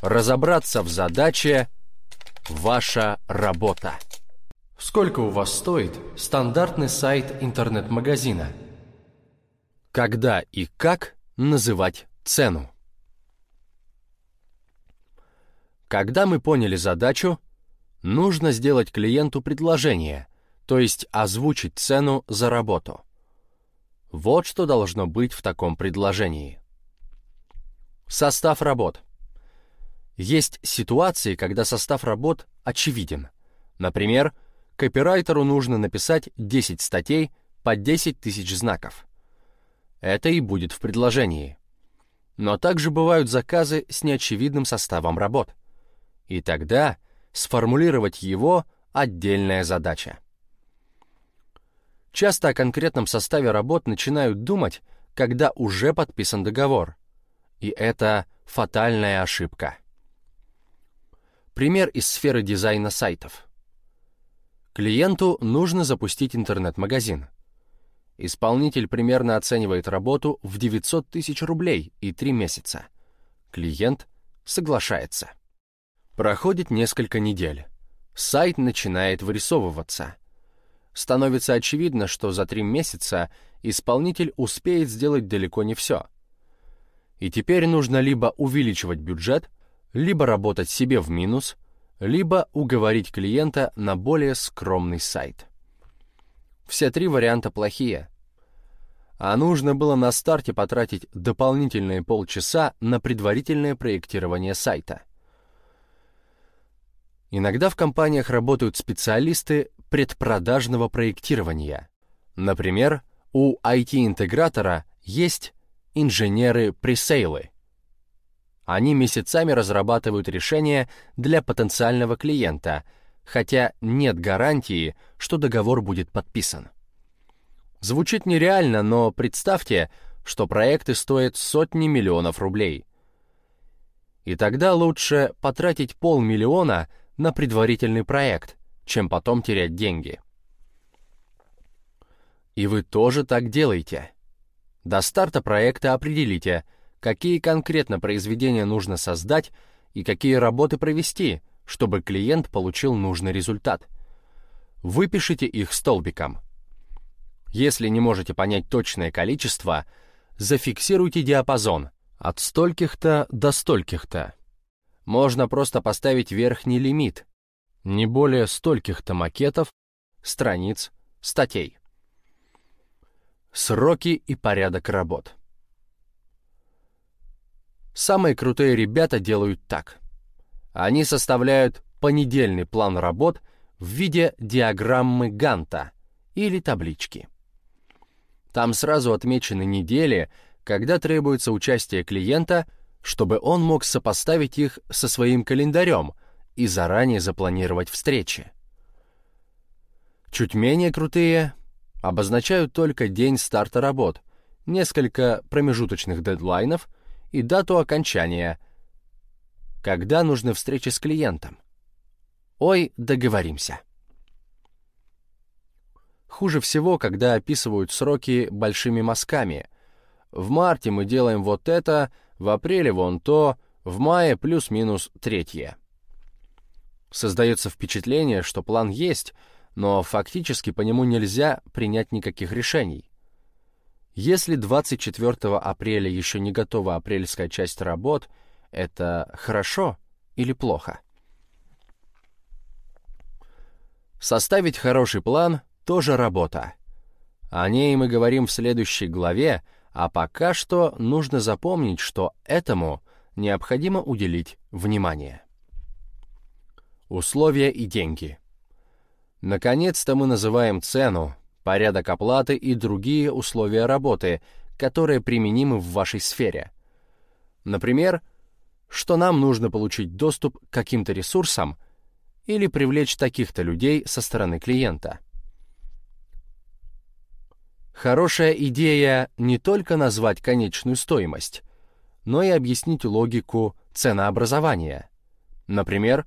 Разобраться в задаче «Ваша работа». Сколько у вас стоит стандартный сайт интернет-магазина? Когда и как называть цену? Когда мы поняли задачу, нужно сделать клиенту предложение, то есть озвучить цену за работу. Вот что должно быть в таком предложении. Состав работ. Есть ситуации, когда состав работ очевиден. Например, копирайтеру нужно написать 10 статей по 10 тысяч знаков. Это и будет в предложении. Но также бывают заказы с неочевидным составом работ. И тогда сформулировать его — отдельная задача. Часто о конкретном составе работ начинают думать, когда уже подписан договор. И это фатальная ошибка. Пример из сферы дизайна сайтов. Клиенту нужно запустить интернет-магазин. Исполнитель примерно оценивает работу в 900 тысяч рублей и 3 месяца. Клиент соглашается. Проходит несколько недель. Сайт начинает вырисовываться. Становится очевидно, что за 3 месяца исполнитель успеет сделать далеко не все. И теперь нужно либо увеличивать бюджет, либо работать себе в минус – либо уговорить клиента на более скромный сайт. Все три варианта плохие. А нужно было на старте потратить дополнительные полчаса на предварительное проектирование сайта. Иногда в компаниях работают специалисты предпродажного проектирования. Например, у IT-интегратора есть инженеры-пресейлы – они месяцами разрабатывают решения для потенциального клиента, хотя нет гарантии, что договор будет подписан. Звучит нереально, но представьте, что проекты стоят сотни миллионов рублей. И тогда лучше потратить полмиллиона на предварительный проект, чем потом терять деньги. И вы тоже так делаете. До старта проекта определите – какие конкретно произведения нужно создать и какие работы провести, чтобы клиент получил нужный результат. Выпишите их столбиком. Если не можете понять точное количество, зафиксируйте диапазон от стольких-то до стольких-то. Можно просто поставить верхний лимит, не более стольких-то макетов, страниц, статей. Сроки и порядок работ. Самые крутые ребята делают так. Они составляют понедельный план работ в виде диаграммы Ганта или таблички. Там сразу отмечены недели, когда требуется участие клиента, чтобы он мог сопоставить их со своим календарем и заранее запланировать встречи. Чуть менее крутые обозначают только день старта работ, несколько промежуточных дедлайнов и дату окончания. Когда нужны встречи с клиентом? Ой, договоримся. Хуже всего, когда описывают сроки большими мазками. В марте мы делаем вот это, в апреле вон то, в мае плюс-минус третье. Создается впечатление, что план есть, но фактически по нему нельзя принять никаких решений. Если 24 апреля еще не готова апрельская часть работ, это хорошо или плохо? Составить хороший план — тоже работа. О ней мы говорим в следующей главе, а пока что нужно запомнить, что этому необходимо уделить внимание. Условия и деньги. Наконец-то мы называем цену, порядок оплаты и другие условия работы, которые применимы в вашей сфере. Например, что нам нужно получить доступ к каким-то ресурсам или привлечь таких-то людей со стороны клиента. Хорошая идея не только назвать конечную стоимость, но и объяснить логику ценообразования. Например,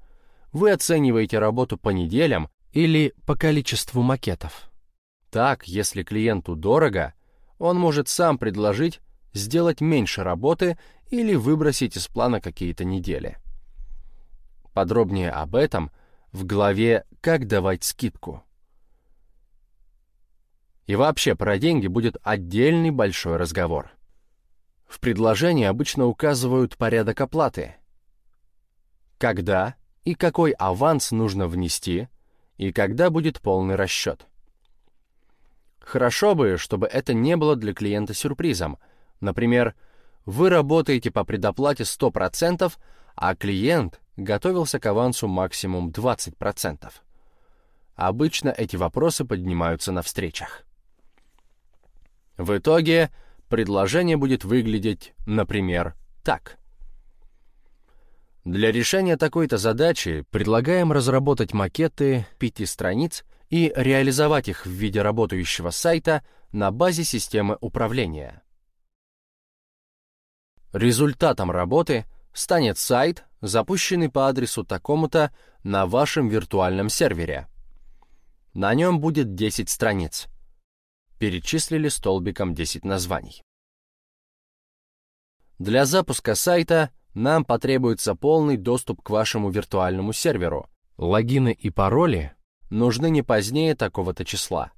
вы оцениваете работу по неделям или по количеству макетов. Так, если клиенту дорого, он может сам предложить сделать меньше работы или выбросить из плана какие-то недели. Подробнее об этом в главе «Как давать скидку». И вообще про деньги будет отдельный большой разговор. В предложении обычно указывают порядок оплаты. Когда и какой аванс нужно внести, и когда будет полный расчет. Хорошо бы, чтобы это не было для клиента сюрпризом. Например, вы работаете по предоплате 100%, а клиент готовился к авансу максимум 20%. Обычно эти вопросы поднимаются на встречах. В итоге предложение будет выглядеть, например, так. Для решения такой-то задачи предлагаем разработать макеты пяти страниц и реализовать их в виде работающего сайта на базе системы управления. Результатом работы станет сайт, запущенный по адресу такому-то на вашем виртуальном сервере. На нем будет 10 страниц перечислили столбиком 10 названий. Для запуска сайта нам потребуется полный доступ к вашему виртуальному серверу. Логины и пароли нужны не позднее такого-то числа.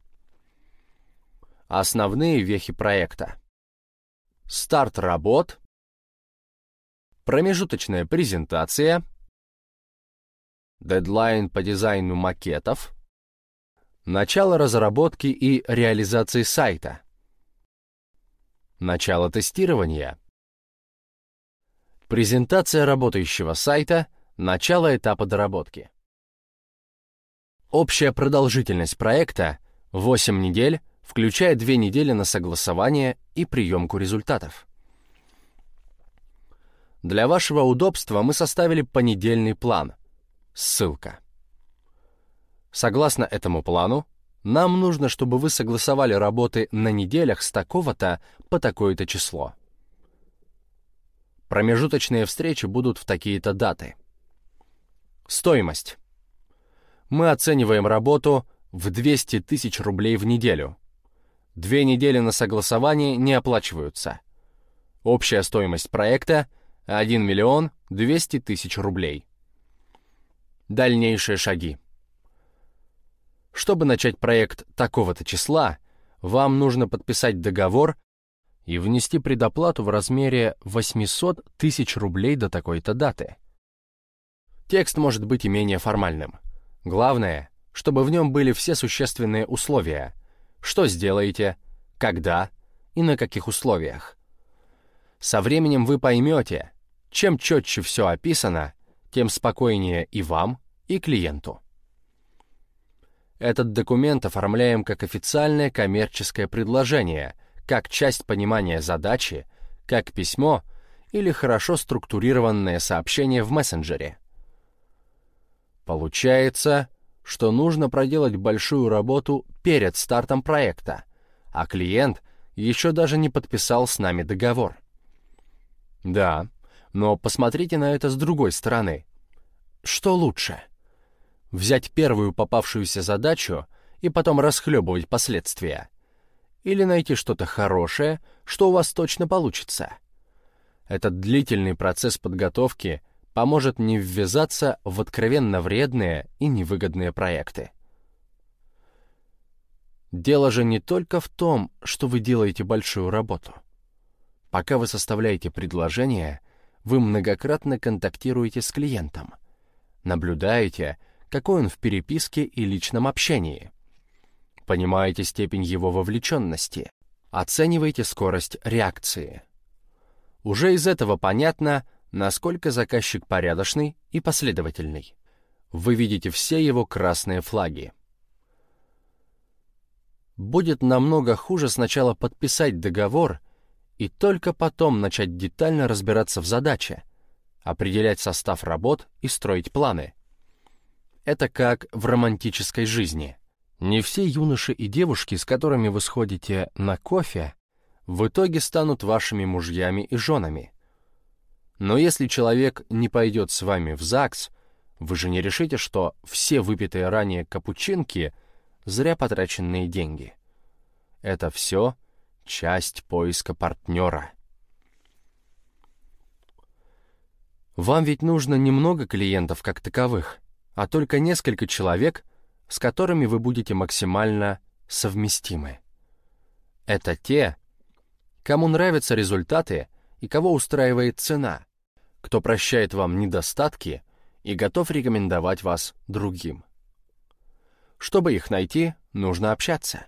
Основные вехи проекта. Старт работ. Промежуточная презентация. Дедлайн по дизайну макетов. Начало разработки и реализации сайта. Начало тестирования. Презентация работающего сайта. Начало этапа доработки. Общая продолжительность проекта — 8 недель, включая 2 недели на согласование и приемку результатов. Для вашего удобства мы составили понедельный план. Ссылка. Согласно этому плану, нам нужно, чтобы вы согласовали работы на неделях с такого-то по такое-то число. Промежуточные встречи будут в такие-то даты. Стоимость. Мы оцениваем работу в 200 тысяч рублей в неделю. Две недели на согласование не оплачиваются. Общая стоимость проекта — 1 миллион 200 тысяч рублей. Дальнейшие шаги. Чтобы начать проект такого-то числа, вам нужно подписать договор и внести предоплату в размере 800 тысяч рублей до такой-то даты. Текст может быть и менее формальным. Главное, чтобы в нем были все существенные условия. Что сделаете, когда и на каких условиях. Со временем вы поймете, чем четче все описано, тем спокойнее и вам, и клиенту. Этот документ оформляем как официальное коммерческое предложение, как часть понимания задачи, как письмо или хорошо структурированное сообщение в мессенджере. Получается, что нужно проделать большую работу перед стартом проекта, а клиент еще даже не подписал с нами договор. Да, но посмотрите на это с другой стороны. Что лучше? взять первую попавшуюся задачу и потом расхлебывать последствия. Или найти что-то хорошее, что у вас точно получится. Этот длительный процесс подготовки поможет не ввязаться в откровенно вредные и невыгодные проекты. Дело же не только в том, что вы делаете большую работу. Пока вы составляете предложение, вы многократно контактируете с клиентом, наблюдаете, какой он в переписке и личном общении. Понимаете степень его вовлеченности, оцениваете скорость реакции. Уже из этого понятно, насколько заказчик порядочный и последовательный. Вы видите все его красные флаги. Будет намного хуже сначала подписать договор и только потом начать детально разбираться в задаче, определять состав работ и строить планы. Это как в романтической жизни. Не все юноши и девушки, с которыми вы сходите на кофе, в итоге станут вашими мужьями и женами. Но если человек не пойдет с вами в ЗАГС, вы же не решите, что все выпитые ранее капучинки — зря потраченные деньги. Это все часть поиска партнера. Вам ведь нужно немного клиентов как таковых, а только несколько человек, с которыми вы будете максимально совместимы. Это те, кому нравятся результаты и кого устраивает цена, кто прощает вам недостатки и готов рекомендовать вас другим. Чтобы их найти, нужно общаться.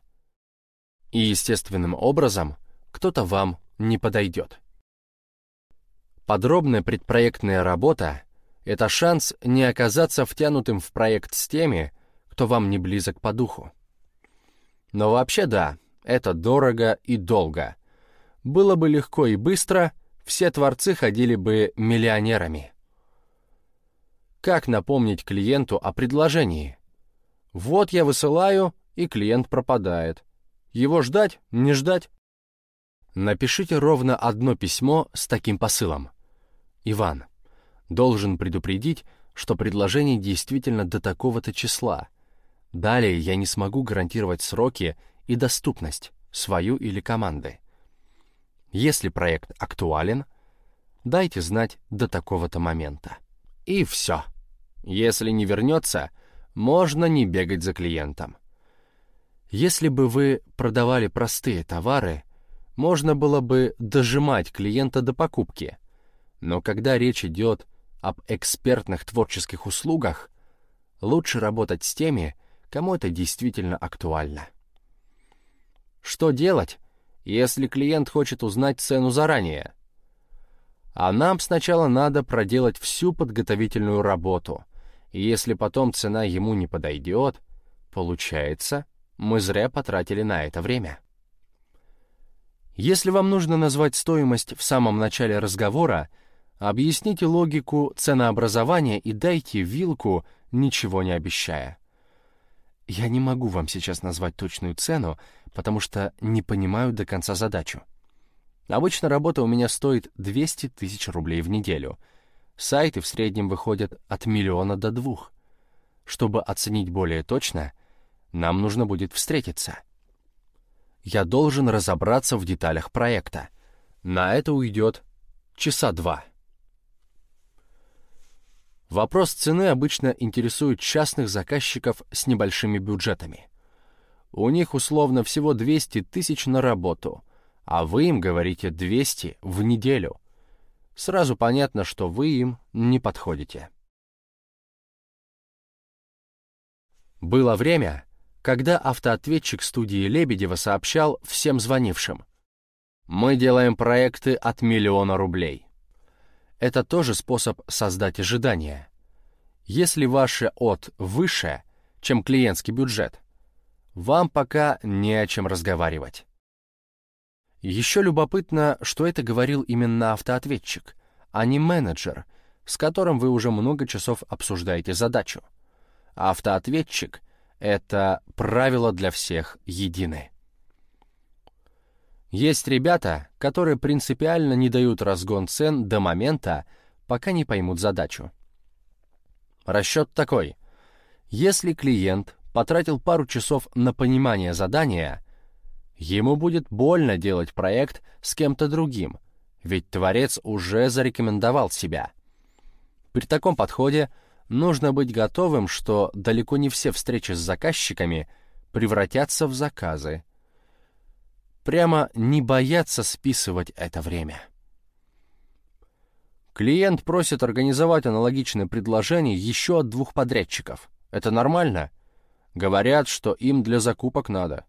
И естественным образом кто-то вам не подойдет. Подробная предпроектная работа — это шанс не оказаться втянутым в проект с теми, кто вам не близок по духу. Но вообще да, это дорого и долго. Было бы легко и быстро, все творцы ходили бы миллионерами. Как напомнить клиенту о предложении? Вот я высылаю, и клиент пропадает. Его ждать, не ждать? Напишите ровно одно письмо с таким посылом. Иван, должен предупредить, что предложение действительно до такого-то числа. Далее я не смогу гарантировать сроки и доступность, свою или команды. Если проект актуален, дайте знать до такого-то момента. И все. Если не вернется, можно не бегать за клиентом. Если бы вы продавали простые товары, можно было бы дожимать клиента до покупки. Но когда речь идет об экспертных творческих услугах, лучше работать с теми, кому это действительно актуально. Что делать, если клиент хочет узнать цену заранее? А нам сначала надо проделать всю подготовительную работу, и если потом цена ему не подойдет, получается, мы зря потратили на это время. Если вам нужно назвать стоимость в самом начале разговора, объясните логику ценообразования и дайте вилку, ничего не обещая. Я не могу вам сейчас назвать точную цену, потому что не понимаю до конца задачу. Обычно работа у меня стоит 200 тысяч рублей в неделю. Сайты в среднем выходят от миллиона до двух. Чтобы оценить более точно — нам нужно будет встретиться. Я должен разобраться в деталях проекта. На это уйдет часа два. Вопрос цены обычно интересует частных заказчиков с небольшими бюджетами. У них условно всего 200 тысяч на работу, а вы им говорите 200 в неделю. Сразу понятно, что вы им не подходите. Было время, когда автоответчик студии Лебедева сообщал всем звонившим. «Мы делаем проекты от миллиона рублей». Это тоже способ создать ожидания. Если ваше «от» выше, чем клиентский бюджет, вам пока не о чем разговаривать. Еще любопытно, что это говорил именно автоответчик, а не менеджер, с которым вы уже много часов обсуждаете задачу. Автоответчик это правило для всех едины. Есть ребята, которые принципиально не дают разгон цен до момента, пока не поймут задачу. Расчет такой. Если клиент потратил пару часов на понимание задания, ему будет больно делать проект с кем-то другим, ведь творец уже зарекомендовал себя. При таком подходе нужно быть готовым, что далеко не все встречи с заказчиками превратятся в заказы. Прямо не бояться списывать это время. Клиент просит организовать аналогичное предложение еще от двух подрядчиков. Это нормально? Говорят, что им для закупок надо.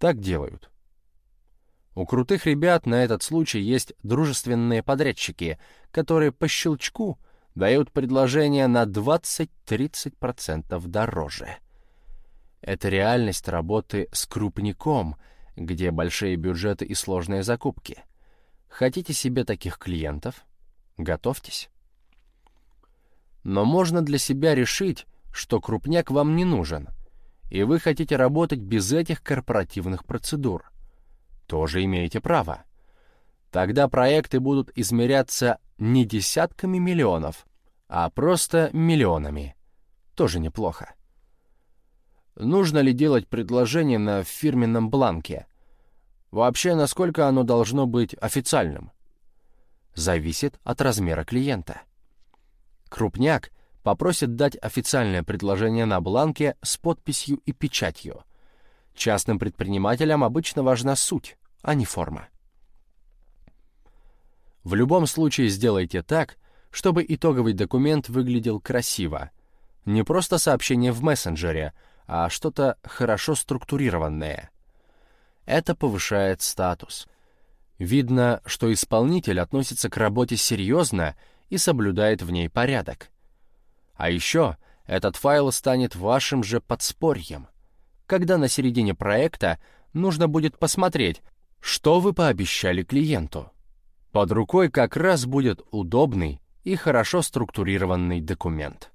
Так делают. У крутых ребят на этот случай есть дружественные подрядчики, которые по щелчку — дают предложение на 20-30% дороже. Это реальность работы с крупником, где большие бюджеты и сложные закупки. Хотите себе таких клиентов? Готовьтесь. Но можно для себя решить, что крупняк вам не нужен, и вы хотите работать без этих корпоративных процедур. Тоже имеете право. Тогда проекты будут измеряться не десятками миллионов, а просто миллионами. Тоже неплохо. Нужно ли делать предложение на фирменном бланке? Вообще, насколько оно должно быть официальным? зависит от размера клиента. Крупняк попросит дать официальное предложение на бланке с подписью и печатью. Частным предпринимателям обычно важна суть, а не форма. В любом случае сделайте так, чтобы итоговый документ выглядел красиво. Не просто сообщение в мессенджере, а что-то хорошо структурированное. Это повышает статус. Видно, что исполнитель относится к работе серьезно и соблюдает в ней порядок. А еще этот файл станет вашим же подспорьем. Когда на середине проекта нужно будет посмотреть, что вы пообещали клиенту. Под рукой как раз будет удобный и хорошо структурированный документ.